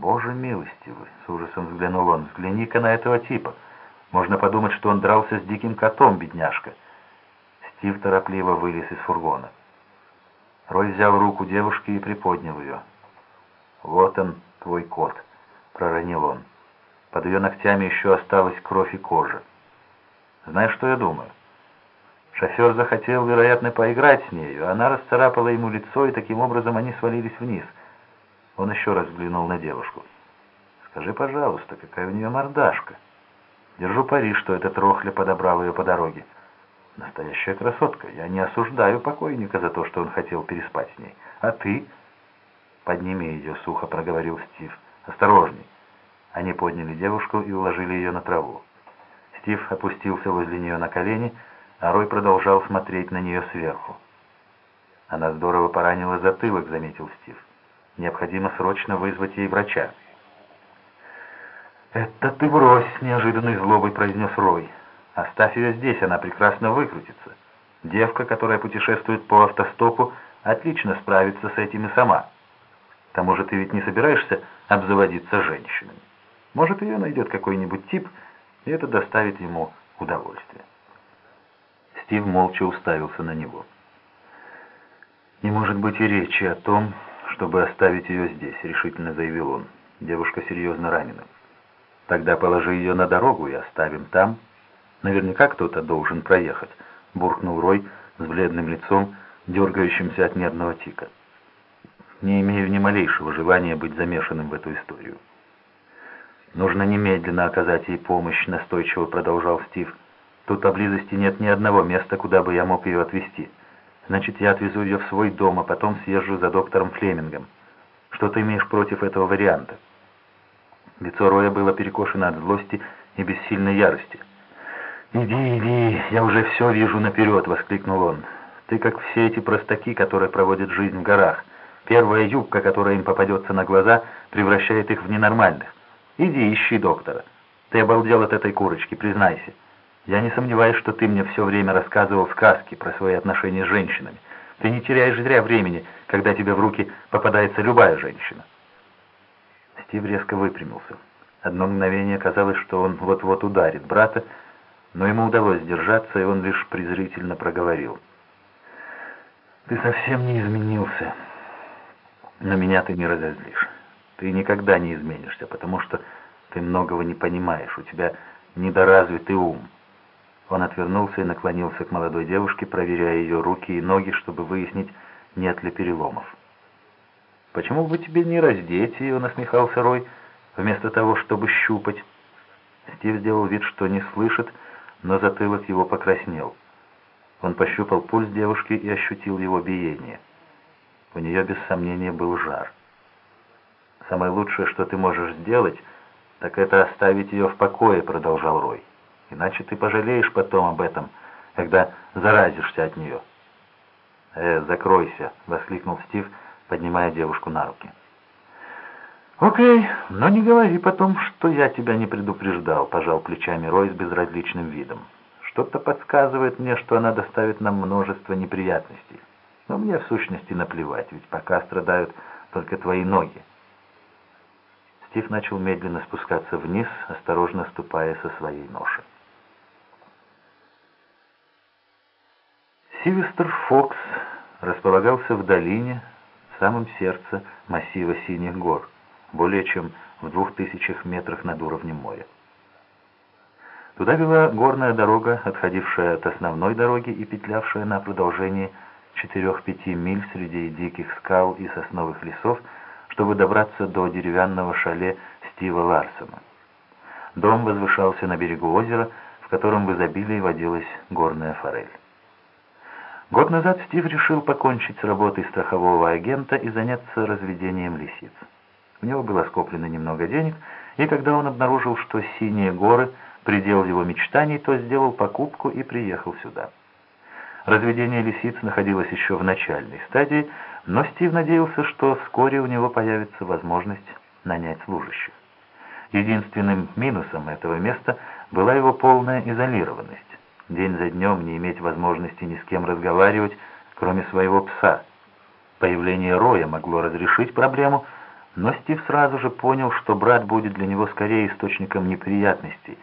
«Боже милостивый!» — с ужасом взглянул он. «Взгляни-ка на этого типа. Можно подумать, что он дрался с диким котом, бедняжка». Стив торопливо вылез из фургона. Рой взял руку девушки и приподнял ее. «Вот он, твой кот», — проронил он. Под ее ногтями еще осталась кровь и кожа. Знаешь, что я думаю? Шофер захотел, вероятно, поиграть с нею. Она расцарапала ему лицо, и таким образом они свалились вниз. Он еще раз взглянул на девушку. «Скажи, пожалуйста, какая у нее мордашка?» «Держу пари, что этот Рохля подобрал ее по дороге». «Настоящая красотка. Я не осуждаю покойника за то, что он хотел переспать с ней. А ты?» «Подними ее», — сухо проговорил Стив. «Осторожней». Они подняли девушку и уложили ее на траву. Стив опустился возле нее на колени, а Рой продолжал смотреть на нее сверху. «Она здорово поранила затылок», — заметил Стив. «Необходимо срочно вызвать ей врача». «Это ты брось!» — неожиданной злобой произнес Рой. «Оставь ее здесь, она прекрасно выкрутится. Девка, которая путешествует по автостопу, отлично справится с этим и сама. К тому же ты ведь не собираешься обзаводиться женщинами. Может, ее найдет какой-нибудь тип, и это доставит ему удовольствие». Стив молча уставился на него. «Не может быть и речи о том, чтобы оставить ее здесь», — решительно заявил он. «Девушка серьезно ранена». Тогда положи ее на дорогу и оставим там. Наверняка кто-то должен проехать, буркнул Рой с бледным лицом, дергающимся от нервного тика. Не имею ни малейшего желания быть замешанным в эту историю. Нужно немедленно оказать ей помощь, настойчиво продолжал Стив. Тут поблизости нет ни одного места, куда бы я мог ее отвезти. Значит, я отвезу ее в свой дом, а потом съезжу за доктором Флемингом. Что ты имеешь против этого варианта? Лицо Роя было перекошено от злости и бессильной ярости. «Иди, иди, я уже все вижу наперед!» — воскликнул он. «Ты как все эти простаки, которые проводят жизнь в горах. Первая юбка, которая им попадется на глаза, превращает их в ненормальных. Иди, ищи доктора. Ты обалдел от этой курочки, признайся. Я не сомневаюсь, что ты мне все время рассказывал сказки про свои отношения с женщинами. Ты не теряешь зря времени, когда тебе в руки попадается любая женщина». Стив резко выпрямился. Одно мгновение казалось, что он вот-вот ударит брата, но ему удалось сдержаться, и он лишь презрительно проговорил. «Ты совсем не изменился, но меня ты не разозлишь. Ты никогда не изменишься, потому что ты многого не понимаешь, у тебя недоразвитый ум». Он отвернулся и наклонился к молодой девушке, проверяя ее руки и ноги, чтобы выяснить, нет ли переломов. «Почему бы тебе не раздеть ее?» — насмехался Рой, вместо того, чтобы щупать. Стив сделал вид, что не слышит, но затылок его покраснел. Он пощупал пульс девушки и ощутил его биение. У нее, без сомнения, был жар. «Самое лучшее, что ты можешь сделать, так это оставить ее в покое», — продолжал Рой. «Иначе ты пожалеешь потом об этом, когда заразишься от нее». «Э, закройся!» — воскликнул Стив, — поднимая девушку на руки. «Окей, но не говори потом, что я тебя не предупреждал», — пожал плечами Рой с безразличным видом. «Что-то подсказывает мне, что она доставит нам множество неприятностей. Но мне в сущности наплевать, ведь пока страдают только твои ноги». Стив начал медленно спускаться вниз, осторожно ступая со своей ноши. Сильвестр Фокс располагался в долине, в самом сердце массива Синих гор, более чем в двух тысячах метрах над уровнем моря. Туда вела горная дорога, отходившая от основной дороги и петлявшая на продолжении 4-5 миль среди диких скал и сосновых лесов, чтобы добраться до деревянного шале Стива Ларсона. Дом возвышался на берегу озера, в котором в изобилии водилась горная форель. Год назад Стив решил покончить с работой страхового агента и заняться разведением лисиц. У него было скоплено немного денег, и когда он обнаружил, что синие горы – предел его мечтаний, то сделал покупку и приехал сюда. Разведение лисиц находилось еще в начальной стадии, но Стив надеялся, что вскоре у него появится возможность нанять служащих. Единственным минусом этого места была его полная изолированность день за днем не иметь возможности ни с кем разговаривать, кроме своего пса. Появление Роя могло разрешить проблему, Но Стив сразу же понял, что брат будет для него скорее источником неприятностей,